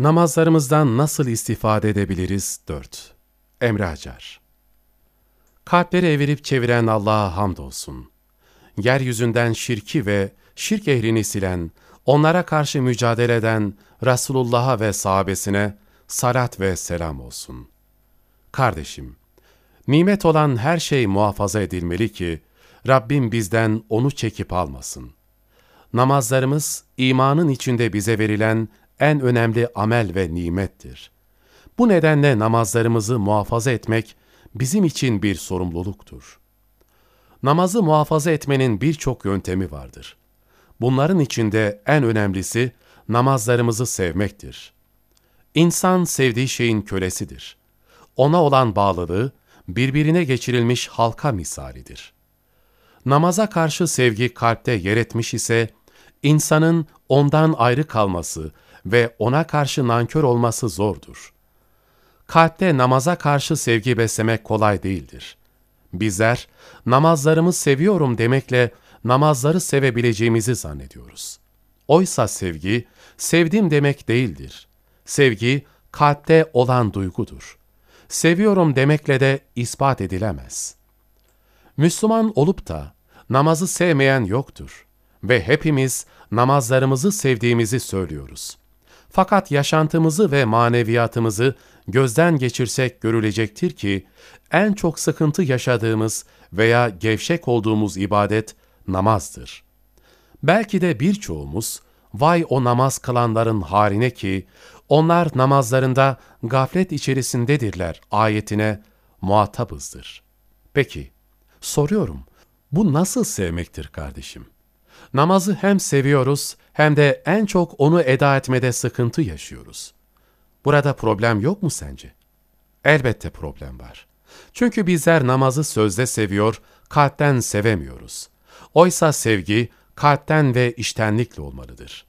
Namazlarımızdan nasıl istifade edebiliriz? 4. Emre Acar Kalpleri evirip çeviren Allah'a hamdolsun. Yeryüzünden şirki ve şirk ehlini silen, onlara karşı mücadele eden Resulullah'a ve sahabesine salat ve selam olsun. Kardeşim, nimet olan her şey muhafaza edilmeli ki, Rabbim bizden onu çekip almasın. Namazlarımız, imanın içinde bize verilen en önemli amel ve nimettir. Bu nedenle namazlarımızı muhafaza etmek bizim için bir sorumluluktur. Namazı muhafaza etmenin birçok yöntemi vardır. Bunların içinde en önemlisi namazlarımızı sevmektir. İnsan sevdiği şeyin kölesidir. Ona olan bağlılığı birbirine geçirilmiş halka misalidir. Namaza karşı sevgi kalpte yer etmiş ise, insanın ondan ayrı kalması ve ona karşı nankör olması zordur. Kalpte namaza karşı sevgi beslemek kolay değildir. Bizler namazlarımı seviyorum demekle namazları sevebileceğimizi zannediyoruz. Oysa sevgi, sevdim demek değildir. Sevgi, kalpte olan duygudur. Seviyorum demekle de ispat edilemez. Müslüman olup da namazı sevmeyen yoktur ve hepimiz namazlarımızı sevdiğimizi söylüyoruz. Fakat yaşantımızı ve maneviyatımızı gözden geçirsek görülecektir ki, en çok sıkıntı yaşadığımız veya gevşek olduğumuz ibadet namazdır. Belki de birçoğumuz, vay o namaz kılanların haline ki, onlar namazlarında gaflet içerisindedirler ayetine muhatabızdır. Peki, soruyorum, bu nasıl sevmektir kardeşim? Namazı hem seviyoruz hem de en çok onu eda etmede sıkıntı yaşıyoruz. Burada problem yok mu sence? Elbette problem var. Çünkü bizler namazı sözde seviyor, kalpten sevemiyoruz. Oysa sevgi kalpten ve iştenlikle olmalıdır.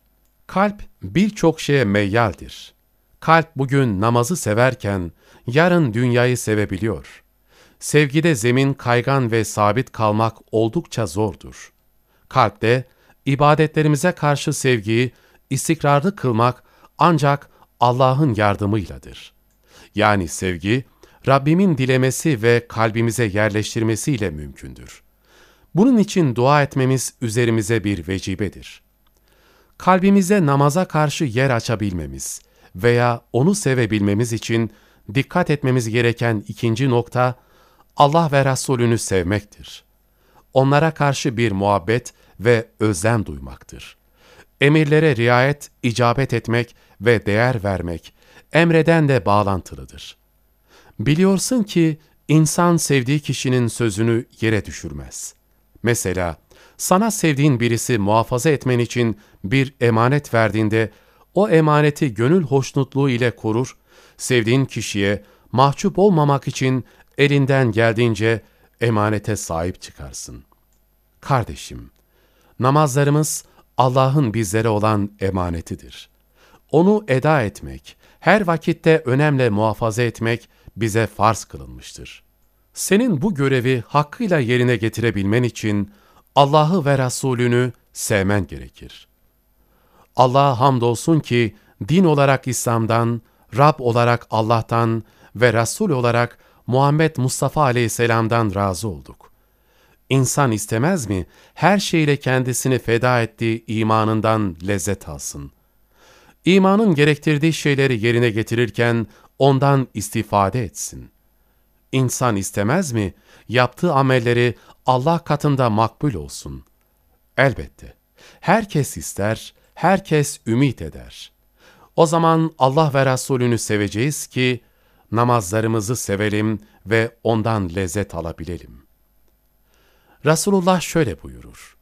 Kalp birçok şeye meyyaldir. Kalp bugün namazı severken yarın dünyayı sevebiliyor. Sevgide zemin kaygan ve sabit kalmak oldukça zordur. Kalpte ibadetlerimize karşı sevgiyi istikrarlı kılmak ancak Allah'ın yardımıyladır. Yani sevgi, Rabbimin dilemesi ve kalbimize yerleştirmesiyle mümkündür. Bunun için dua etmemiz üzerimize bir vecibedir. Kalbimize namaza karşı yer açabilmemiz veya onu sevebilmemiz için dikkat etmemiz gereken ikinci nokta, Allah ve Resulünü sevmektir. Onlara karşı bir muhabbet ve özlem duymaktır. Emirlere riayet, icabet etmek ve değer vermek, emreden de bağlantılıdır. Biliyorsun ki insan sevdiği kişinin sözünü yere düşürmez. Mesela sana sevdiğin birisi muhafaza etmen için bir emanet verdiğinde o emaneti gönül hoşnutluğu ile korur, sevdiğin kişiye mahcup olmamak için elinden geldiğince emanete sahip çıkarsın. Kardeşim, namazlarımız Allah'ın bizlere olan emanetidir. Onu eda etmek, her vakitte önemle muhafaza etmek bize farz kılınmıştır. Senin bu görevi hakkıyla yerine getirebilmen için Allah'ı ve Resulünü sevmen gerekir. Allah'a hamdolsun ki din olarak İslam'dan, Rab olarak Allah'tan ve Resul olarak Muhammed Mustafa aleyhisselamdan razı olduk. İnsan istemez mi her şeyle kendisini feda ettiği imanından lezzet alsın? İmanın gerektirdiği şeyleri yerine getirirken ondan istifade etsin. İnsan istemez mi yaptığı amelleri Allah katında makbul olsun? Elbette. Herkes ister, herkes ümit eder. O zaman Allah ve Resulünü seveceğiz ki, namazlarımızı sevelim ve ondan lezzet alabilelim. Resulullah şöyle buyurur.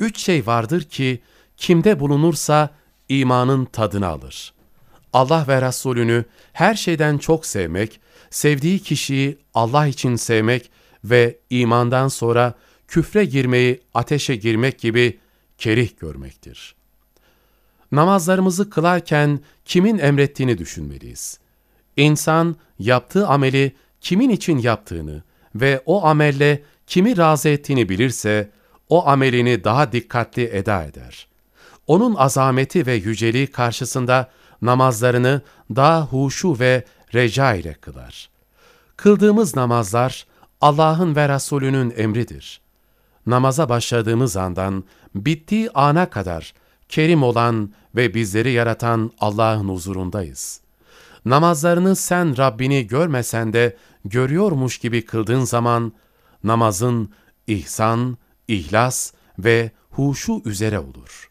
Üç şey vardır ki, kimde bulunursa imanın tadını alır. Allah ve Resulünü her şeyden çok sevmek, sevdiği kişiyi Allah için sevmek ve imandan sonra küfre girmeyi ateşe girmek gibi kerih görmektir. Namazlarımızı kılarken kimin emrettiğini düşünmeliyiz. İnsan yaptığı ameli kimin için yaptığını ve o amelle kimi razı ettiğini bilirse, o amelini daha dikkatli eda eder. Onun azameti ve yüceliği karşısında namazlarını daha huşu ve reca ile kılar. Kıldığımız namazlar Allah'ın ve Resulünün emridir. Namaza başladığımız andan bittiği ana kadar kerim olan ve bizleri yaratan Allah'ın huzurundayız. Namazlarını sen Rabbini görmesen de görüyormuş gibi kıldığın zaman namazın ihsan, ihlas ve huşu üzere olur.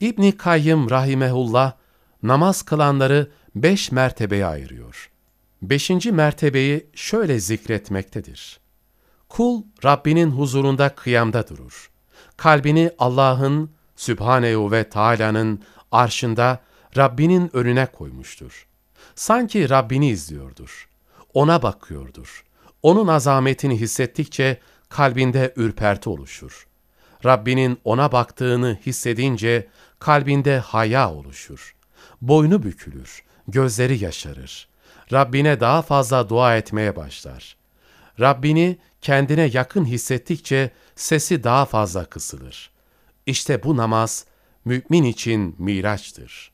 İbni Kayyım Rahimehullah namaz kılanları beş mertebeye ayırıyor. Beşinci mertebeyi şöyle zikretmektedir. Kul Rabbinin huzurunda kıyamda durur. Kalbini Allah'ın, Sübhanehu ve Teala'nın arşında Rabbinin önüne koymuştur. Sanki Rabbini izliyordur. Ona bakıyordur. Onun azametini hissettikçe kalbinde ürperti oluşur. Rabbinin ona baktığını hissedince kalbinde haya oluşur. Boynu bükülür, gözleri yaşarır. Rabbine daha fazla dua etmeye başlar. Rabbini kendine yakın hissettikçe sesi daha fazla kısılır. İşte bu namaz mümin için miraçtır.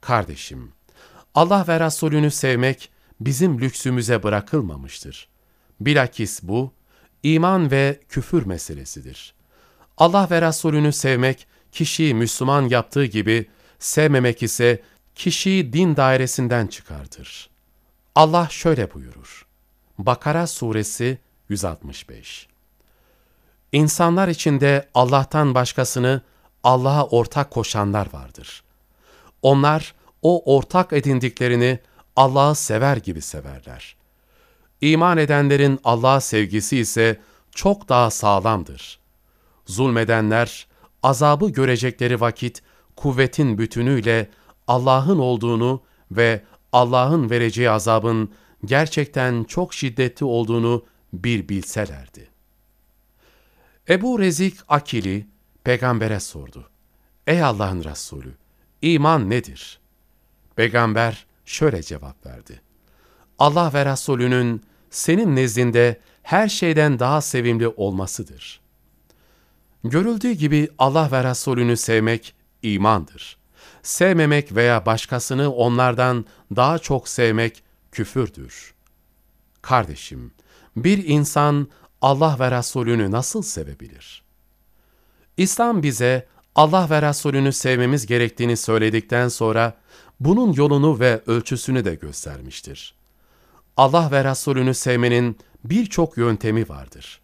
Kardeşim, Allah ve Resulünü sevmek bizim lüksümüze bırakılmamıştır. Bilakis bu, iman ve küfür meselesidir. Allah ve Resulünü sevmek, kişiyi Müslüman yaptığı gibi, sevmemek ise kişiyi din dairesinden çıkartır. Allah şöyle buyurur. Bakara Suresi 165 İnsanlar içinde Allah'tan başkasını Allah'a ortak koşanlar vardır. Onlar o ortak edindiklerini Allah'ı sever gibi severler. İman edenlerin Allah'a sevgisi ise çok daha sağlamdır. Zulmedenler azabı görecekleri vakit kuvvetin bütünüyle Allah'ın olduğunu ve Allah'ın vereceği azabın gerçekten çok şiddetli olduğunu bir bilselerdi. Ebu Rezik Akili peygambere sordu. Ey Allah'ın Resulü, iman nedir? Peygamber şöyle cevap verdi. Allah ve Resulünün senin nezdinde her şeyden daha sevimli olmasıdır. Görüldüğü gibi Allah ve Resulünü sevmek imandır. Sevmemek veya başkasını onlardan daha çok sevmek küfürdür. Kardeşim, bir insan Allah ve Resulünü nasıl sevebilir? İslam bize Allah ve Resulünü sevmemiz gerektiğini söyledikten sonra bunun yolunu ve ölçüsünü de göstermiştir. Allah ve Resulünü sevmenin birçok yöntemi vardır.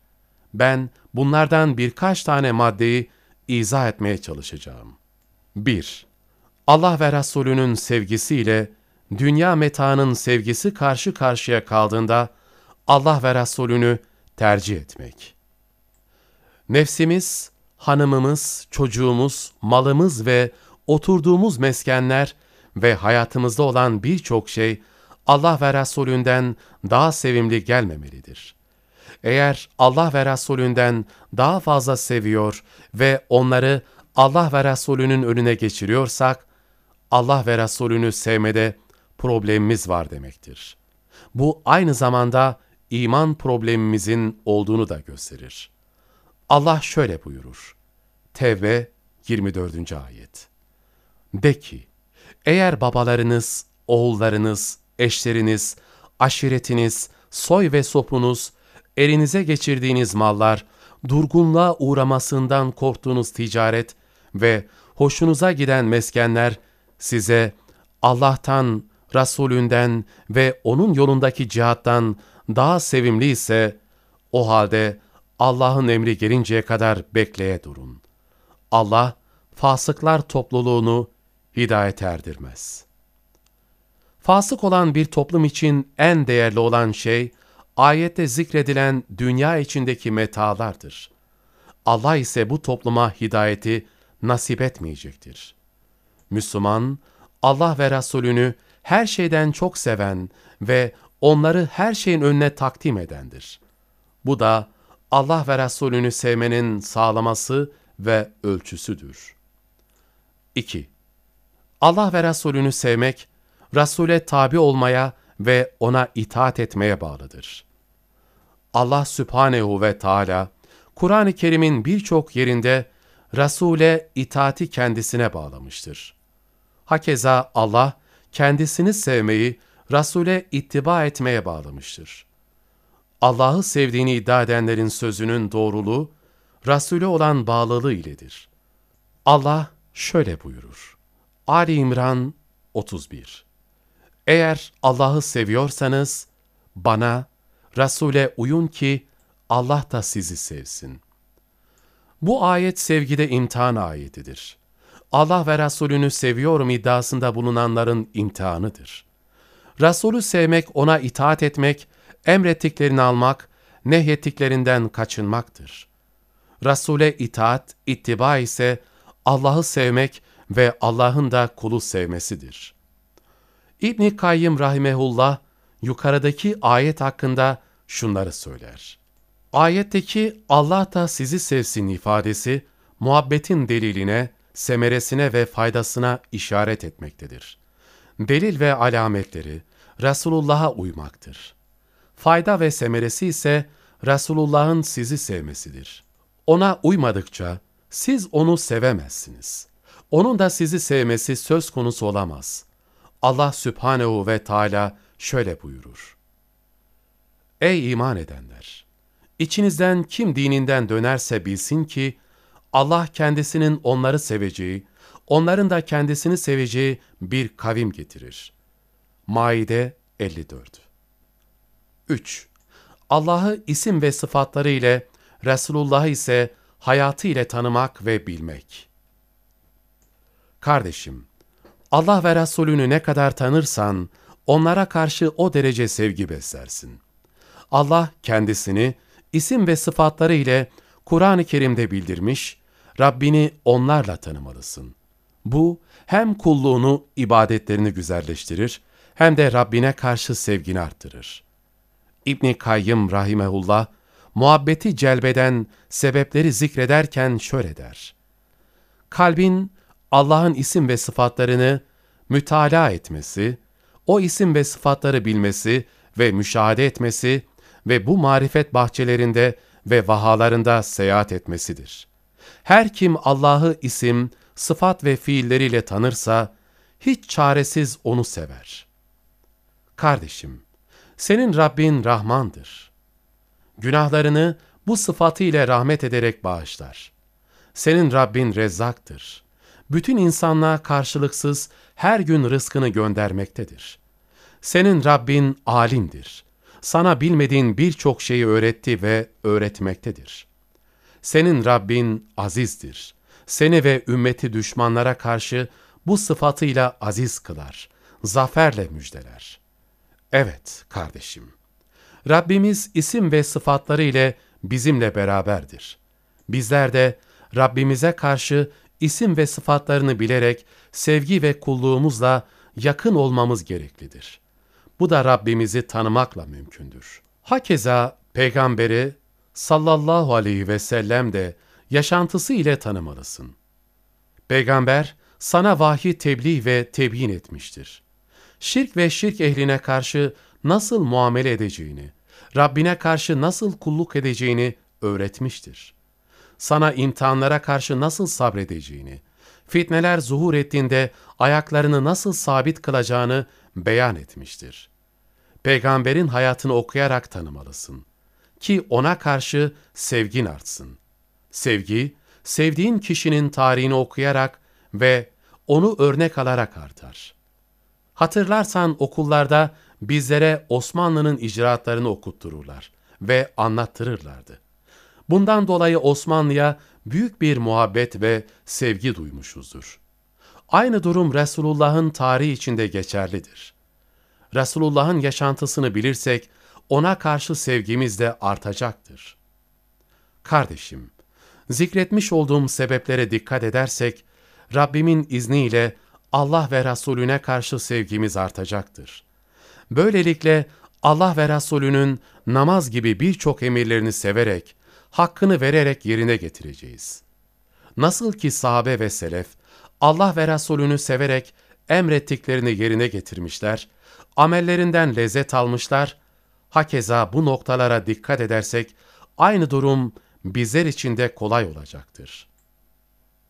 Ben bunlardan birkaç tane maddeyi izah etmeye çalışacağım. 1. Allah ve Resulünün sevgisiyle dünya metaının sevgisi karşı karşıya kaldığında Allah ve Resulünü tercih etmek. Nefsimiz, hanımımız, çocuğumuz, malımız ve oturduğumuz meskenler ve hayatımızda olan birçok şey Allah ve Resulünden daha sevimli gelmemelidir. Eğer Allah ve Resulünden daha fazla seviyor ve onları Allah ve Resulünün önüne geçiriyorsak, Allah ve Resulünü sevmede problemimiz var demektir. Bu aynı zamanda iman problemimizin olduğunu da gösterir. Allah şöyle buyurur. Tevbe 24. ayet. De ki, eğer babalarınız, oğullarınız, eşleriniz, aşiretiniz, soy ve sopunuz, elinize geçirdiğiniz mallar, durgunluğa uğramasından korktuğunuz ticaret ve hoşunuza giden meskenler size Allah'tan, Resulünden ve O'nun yolundaki cihattan daha sevimli ise, o halde Allah'ın emri gelinceye kadar bekleye durun. Allah, fasıklar topluluğunu hidayet erdirmez. Fasık olan bir toplum için en değerli olan şey, ayette zikredilen dünya içindeki metalardır. Allah ise bu topluma hidayeti nasip etmeyecektir. Müslüman, Allah ve Resulünü her şeyden çok seven ve onları her şeyin önüne takdim edendir. Bu da Allah ve Resulünü sevmenin sağlaması ve ölçüsüdür. 2. Allah ve Resulünü sevmek, Resul'e tabi olmaya ve ona itaat etmeye bağlıdır. Allah Sübhanehu ve Teala, Kur'an-ı Kerim'in birçok yerinde Resul'e itaati kendisine bağlamıştır. Hakeza Allah, kendisini sevmeyi, Resul'e ittiba etmeye bağlamıştır. Allah'ı sevdiğini iddia edenlerin sözünün doğruluğu, Resul'e olan bağlılığı iledir. Allah şöyle buyurur. Ali İmran 31 Eğer Allah'ı seviyorsanız, bana, Resul'e uyun ki Allah da sizi sevsin. Bu ayet sevgide imtihan ayetidir. Allah ve Resulünü seviyorum iddiasında bulunanların imtihanıdır. Resulü sevmek, ona itaat etmek, emrettiklerini almak, nehyettiklerinden kaçınmaktır. Resul'e itaat, ittiba ise Allah'ı sevmek ve Allah'ın da kulu sevmesidir. İbn Kayyım rahimehullah yukarıdaki ayet hakkında şunları söyler. Ayetteki Allah da sizi sevsin ifadesi muhabbetin deliline, semeresine ve faydasına işaret etmektedir. Delil ve alametleri Resulullah'a uymaktır. Fayda ve semeresi ise Resulullah'ın sizi sevmesidir. Ona uymadıkça siz onu sevemezsiniz. Onun da sizi sevmesi söz konusu olamaz. Allah Sübhanehu ve Teala şöyle buyurur. Ey iman edenler! İçinizden kim dininden dönerse bilsin ki, Allah kendisinin onları seveceği, onların da kendisini seveceği bir kavim getirir. Maide 54 3. Allah'ı isim ve sıfatları ile, Resulullah'ı ise hayatı ile tanımak ve bilmek. Kardeşim, Allah ve Resulünü ne kadar tanırsan, onlara karşı o derece sevgi beslersin. Allah kendisini isim ve sıfatları ile Kur'an-ı Kerim'de bildirmiş, Rabbini onlarla tanımalısın. Bu hem kulluğunu, ibadetlerini güzelleştirir, hem de Rabbine karşı sevgini arttırır. İbn Kayyım rahimehullah muhabbeti celbeden sebepleri zikrederken şöyle der. Kalbin Allah'ın isim ve sıfatlarını mütalaa etmesi, o isim ve sıfatları bilmesi ve müşahede etmesi ve bu marifet bahçelerinde ve vahalarında seyahat etmesidir. Her kim Allah'ı isim, sıfat ve fiilleriyle tanırsa, hiç çaresiz onu sever. Kardeşim, senin Rabbin Rahmandır. Günahlarını bu sıfatı ile rahmet ederek bağışlar. Senin Rabbin Rezzak'tır. Bütün insanlığa karşılıksız her gün rızkını göndermektedir. Senin Rabbin alimdir. Sana bilmediğin birçok şeyi öğretti ve öğretmektedir. Senin Rabbin azizdir. Seni ve ümmeti düşmanlara karşı bu sıfatıyla aziz kılar, zaferle müjdeler. Evet kardeşim, Rabbimiz isim ve sıfatları ile bizimle beraberdir. Bizler de Rabbimize karşı isim ve sıfatlarını bilerek sevgi ve kulluğumuzla yakın olmamız gereklidir. Bu da Rabbimizi tanımakla mümkündür. Hakeza peygamberi sallallahu aleyhi ve sellem de yaşantısı ile tanımalısın. Peygamber sana vahiy tebliğ ve tebyin etmiştir. Şirk ve şirk ehline karşı nasıl muamele edeceğini, Rabbine karşı nasıl kulluk edeceğini öğretmiştir. Sana imtihanlara karşı nasıl sabredeceğini, fitneler zuhur ettiğinde ayaklarını nasıl sabit kılacağını beyan etmiştir. Peygamberin hayatını okuyarak tanımalısın ki ona karşı sevgin artsın. Sevgi, sevdiğin kişinin tarihini okuyarak ve onu örnek alarak artar. Hatırlarsan okullarda bizlere Osmanlı'nın icraatlarını okuttururlar ve anlattırırlardı. Bundan dolayı Osmanlı'ya büyük bir muhabbet ve sevgi duymuşuzdur. Aynı durum Resulullah'ın tarihi içinde geçerlidir. Resulullah'ın yaşantısını bilirsek, ona karşı sevgimiz de artacaktır. Kardeşim, zikretmiş olduğum sebeplere dikkat edersek, Rabbimin izniyle Allah ve Resulüne karşı sevgimiz artacaktır. Böylelikle Allah ve Resulünün namaz gibi birçok emirlerini severek, hakkını vererek yerine getireceğiz. Nasıl ki sahabe ve selef, Allah ve Resulünü severek emrettiklerini yerine getirmişler, amellerinden lezzet almışlar, hakeza bu noktalara dikkat edersek, aynı durum bizler için de kolay olacaktır.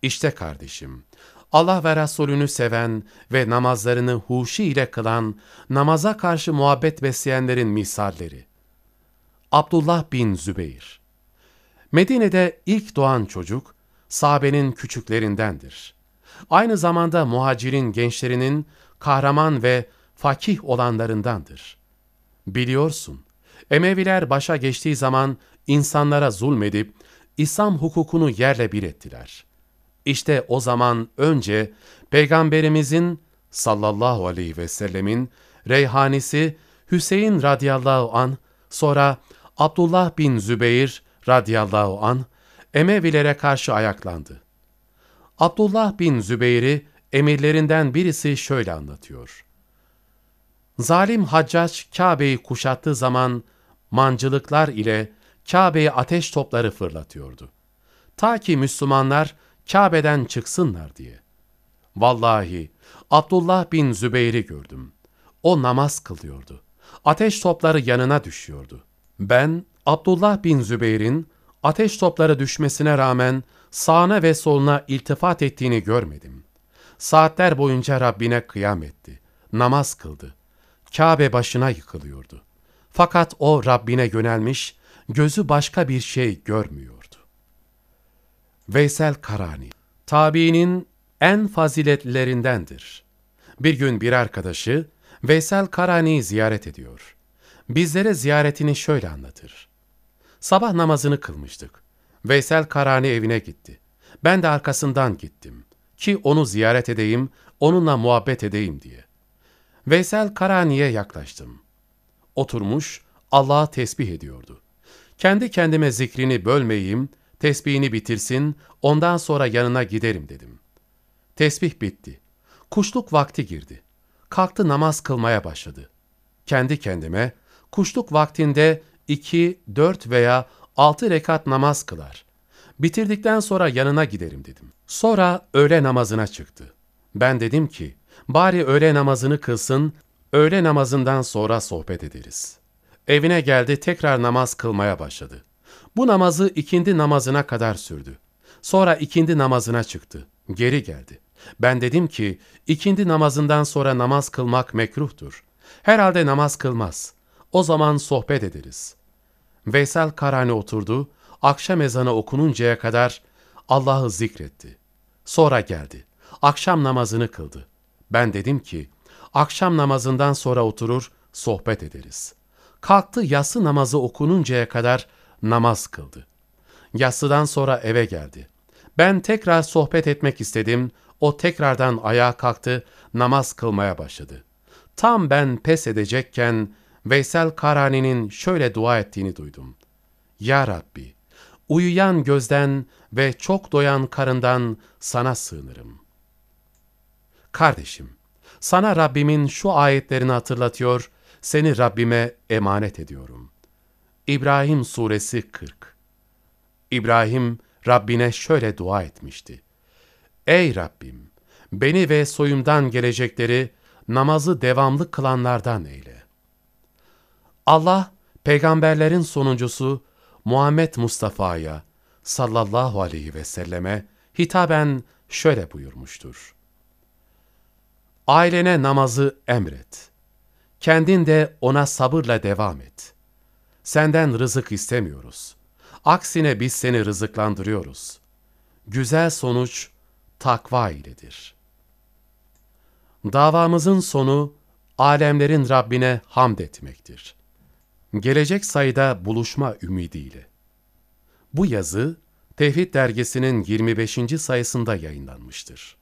İşte kardeşim, Allah ve Resulünü seven ve namazlarını huşi ile kılan, namaza karşı muhabbet besleyenlerin misalleri. Abdullah bin Zübeyir Medine'de ilk doğan çocuk, sahabenin küçüklerindendir. Aynı zamanda muhacirin gençlerinin kahraman ve fakih olanlarındandır. Biliyorsun, Emeviler başa geçtiği zaman insanlara zulmedip, İslam hukukunu yerle bir ettiler. İşte o zaman önce Peygamberimizin sallallahu aleyhi ve sellemin reyhanisi Hüseyin radıyallahu an, sonra Abdullah bin Zübeyir radıyallahu an Emevilere karşı ayaklandı. Abdullah bin Zübeyir'i emirlerinden birisi şöyle anlatıyor. Zalim Haccac Kabe'yi kuşattığı zaman mancılıklar ile Kabe'ye ateş topları fırlatıyordu. Ta ki Müslümanlar Kabe'den çıksınlar diye. Vallahi Abdullah bin Zübeyir'i gördüm. O namaz kılıyordu. Ateş topları yanına düşüyordu. Ben Abdullah bin Zübeyir'in ateş topları düşmesine rağmen sağına ve soluna iltifat ettiğini görmedim. Saatler boyunca Rabbine kıyam etti. Namaz kıldı. Kabe başına yıkılıyordu. Fakat o Rabbine yönelmiş, gözü başka bir şey görmüyordu. Veysel Karani, tabiinin en faziletlilerindendir. Bir gün bir arkadaşı Veysel Karani'yi ziyaret ediyor. Bizlere ziyaretini şöyle anlatır. Sabah namazını kılmıştık. Veysel Karani evine gitti. Ben de arkasından gittim. Ki onu ziyaret edeyim, onunla muhabbet edeyim diye. Veysel Karani'ye yaklaştım. Oturmuş, Allah'a tesbih ediyordu. Kendi kendime zikrini bölmeyeyim, tesbihini bitirsin, ondan sonra yanına giderim dedim. Tesbih bitti. Kuşluk vakti girdi. Kalktı namaz kılmaya başladı. Kendi kendime, kuşluk vaktinde iki, dört veya altı rekat namaz kılar. Bitirdikten sonra yanına giderim dedim. Sonra öğle namazına çıktı. Ben dedim ki, bari öğle namazını kılsın, öğle namazından sonra sohbet ederiz. Evine geldi tekrar namaz kılmaya başladı. Bu namazı ikindi namazına kadar sürdü. Sonra ikindi namazına çıktı. Geri geldi. Ben dedim ki ikindi namazından sonra namaz kılmak mekruhtur. Herhalde namaz kılmaz. O zaman sohbet ederiz. Veysel Karani oturdu, akşam ezanı okununcaya kadar Allah'ı zikretti. Sonra geldi. Akşam namazını kıldı. Ben dedim ki, akşam namazından sonra oturur, sohbet ederiz. Kalktı yatsı namazı okununcaya kadar namaz kıldı. Yatsıdan sonra eve geldi. Ben tekrar sohbet etmek istedim, o tekrardan ayağa kalktı, namaz kılmaya başladı. Tam ben pes edecekken Veysel Karani'nin şöyle dua ettiğini duydum. Ya Rabbi, uyuyan gözden ve çok doyan karından sana sığınırım. Kardeşim, sana Rabbimin şu ayetlerini hatırlatıyor, seni Rabbime emanet ediyorum. İbrahim Suresi 40 İbrahim, Rabbine şöyle dua etmişti. Ey Rabbim! Beni ve soyumdan gelecekleri namazı devamlı kılanlardan eyle. Allah, peygamberlerin sonuncusu Muhammed Mustafa'ya sallallahu aleyhi ve selleme hitaben şöyle buyurmuştur. Ailene namazı emret. Kendin de ona sabırla devam et. Senden rızık istemiyoruz. Aksine biz seni rızıklandırıyoruz. Güzel sonuç takva iledir. Davamızın sonu alemlerin Rabbine hamd etmektir. Gelecek sayıda buluşma ümidiyle. Bu yazı Tevhid dergisinin 25. sayısında yayınlanmıştır.